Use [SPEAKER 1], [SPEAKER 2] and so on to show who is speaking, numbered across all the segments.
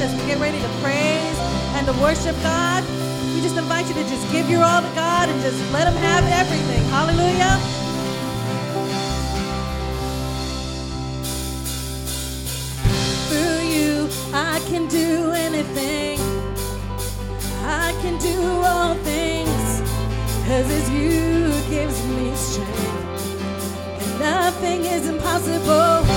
[SPEAKER 1] as we get ready to praise and to worship God, we just invite you to just give your all to God and just let Him have everything. Hallelujah. Through you, I can do anything. I can do all things. Cause it's you who gives me strength. And nothing is impossible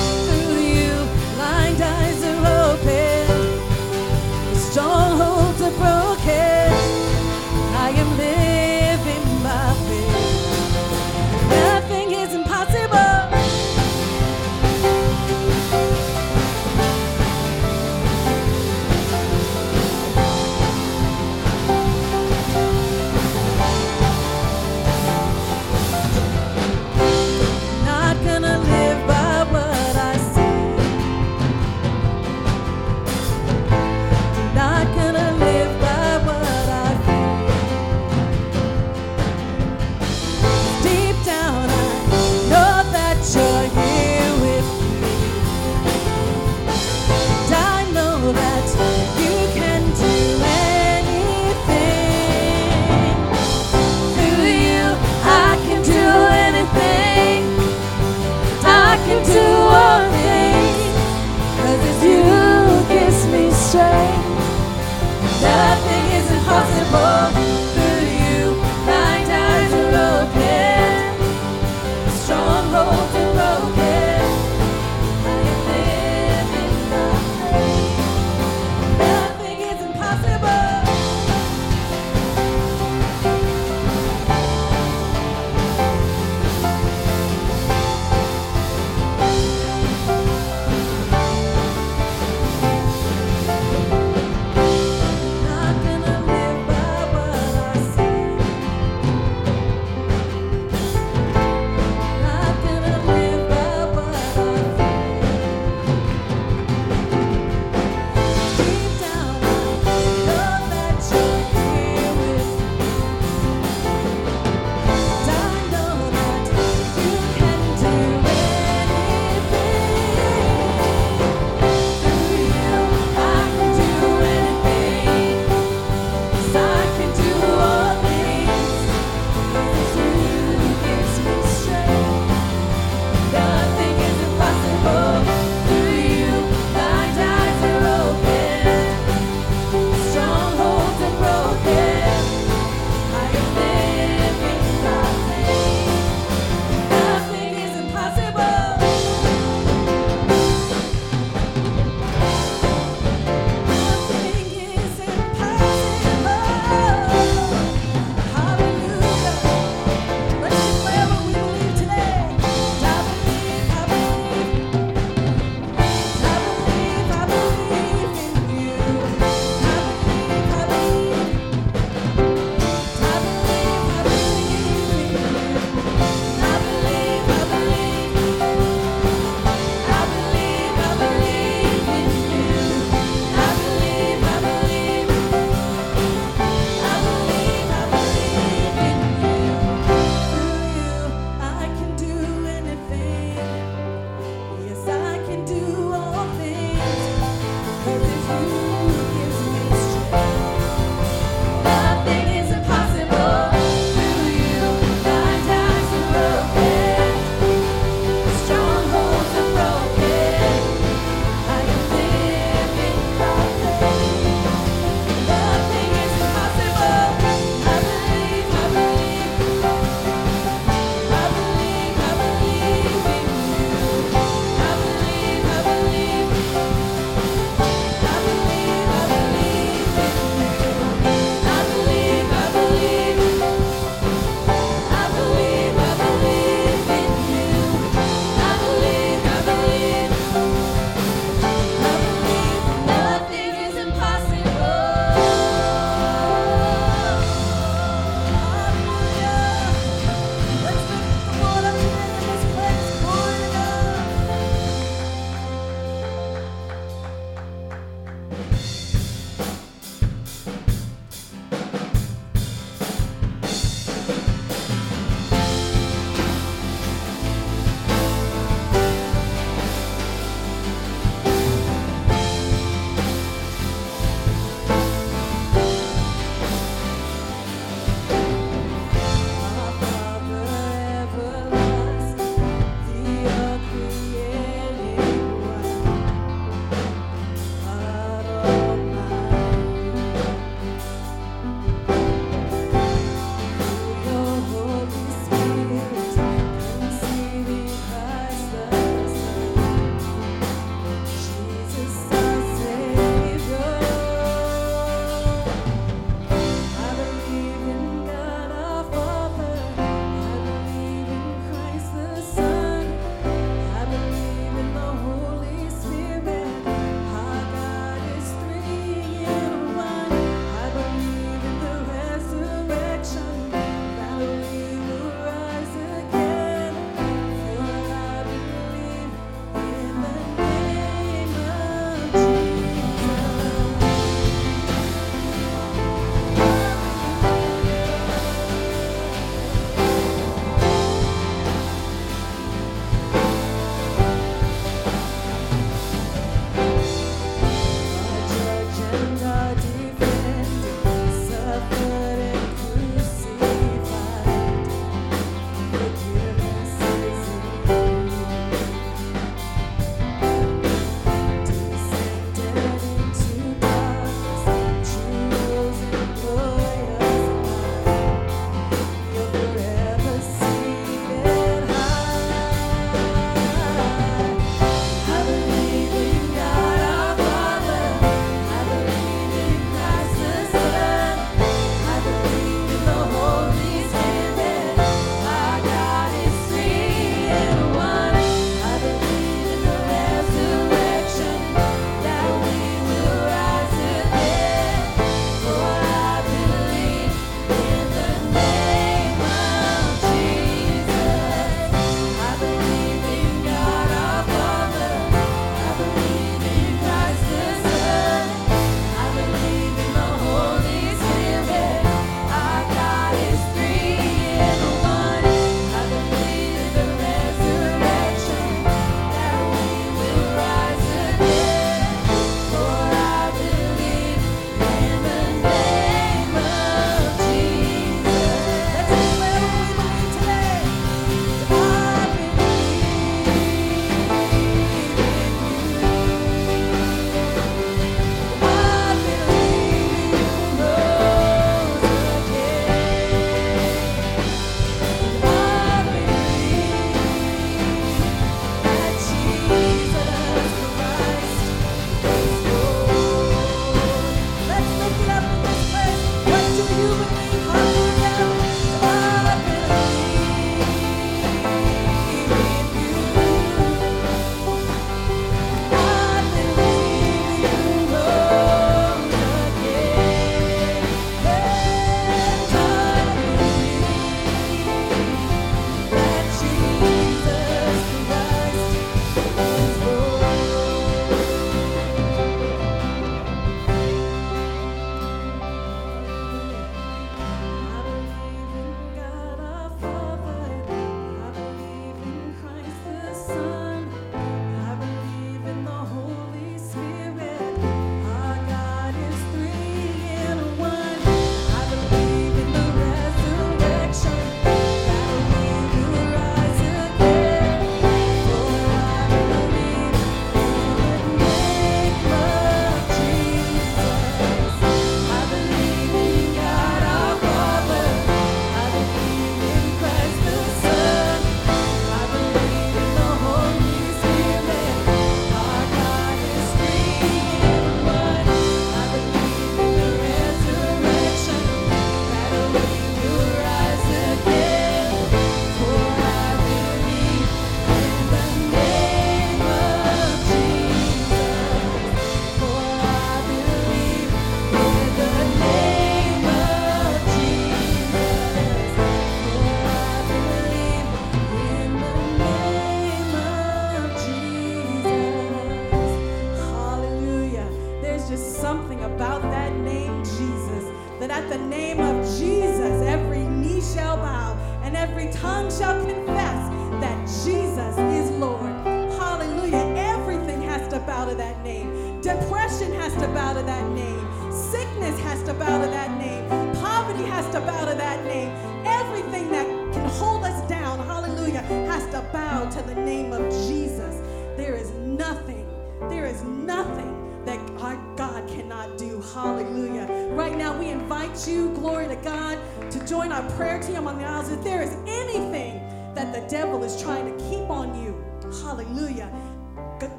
[SPEAKER 2] among the isles. If there is anything that the devil is trying to keep on you, hallelujah,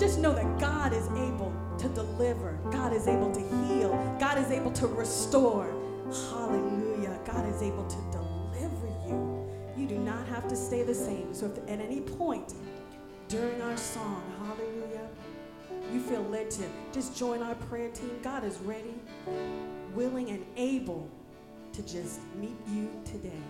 [SPEAKER 2] just know that God is able to deliver, God is able to heal, God is able to restore. Hallelujah. God is able to deliver you. You do not have to stay the same. So, if at any point during our song, hallelujah, you feel led to just join our prayer team, God is ready, willing, and able to just meet you today.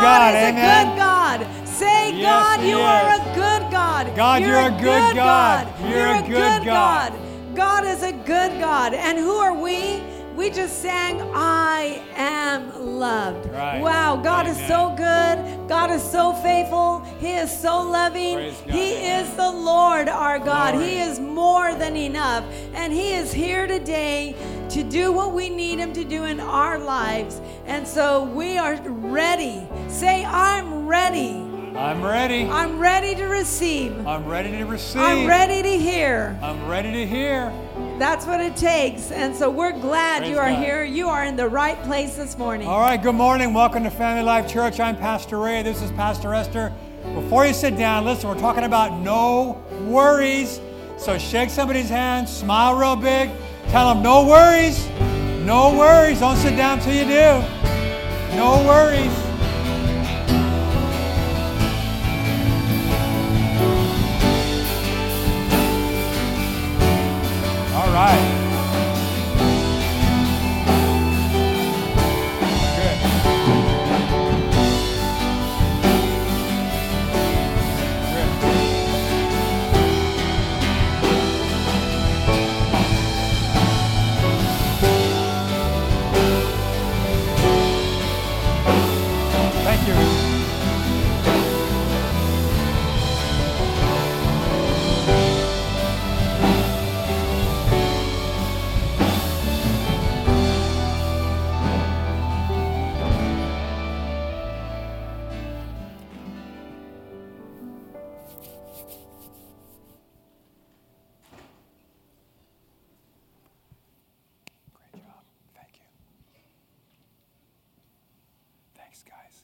[SPEAKER 3] God. God."
[SPEAKER 1] is
[SPEAKER 4] Amen.
[SPEAKER 1] a good God. Say,
[SPEAKER 4] Yes,
[SPEAKER 1] God, you are a good God.
[SPEAKER 4] God, you're a good God. You're a good God.
[SPEAKER 1] God is a good God. And who are we? We just sang, I am loved.
[SPEAKER 4] Right.
[SPEAKER 1] Wow, God is so good. God is so faithful. He is so loving.
[SPEAKER 4] God.
[SPEAKER 1] He is the Lord our God.
[SPEAKER 4] Glory.
[SPEAKER 1] He is more than enough. And He is here today to do what we need Him to do in our lives. And so we are ready. Say, I'm ready.
[SPEAKER 4] I'm ready.
[SPEAKER 1] I'm ready to receive.
[SPEAKER 4] I'm ready to receive.
[SPEAKER 1] I'm ready to hear.
[SPEAKER 4] I'm ready to hear.
[SPEAKER 1] That's what it takes. And so we're glad
[SPEAKER 4] Praise
[SPEAKER 1] you are
[SPEAKER 4] God.
[SPEAKER 1] here. You are in the right place this morning.
[SPEAKER 4] All right, good morning. Welcome to Family Life Church. I'm Pastor Ray. This is Pastor Esther. Before you sit down, listen, we're talking about no worries. So shake somebody's hand, smile real big, Tell them, no worries. No worries. Don't sit down till you do. No worries. All right. guys.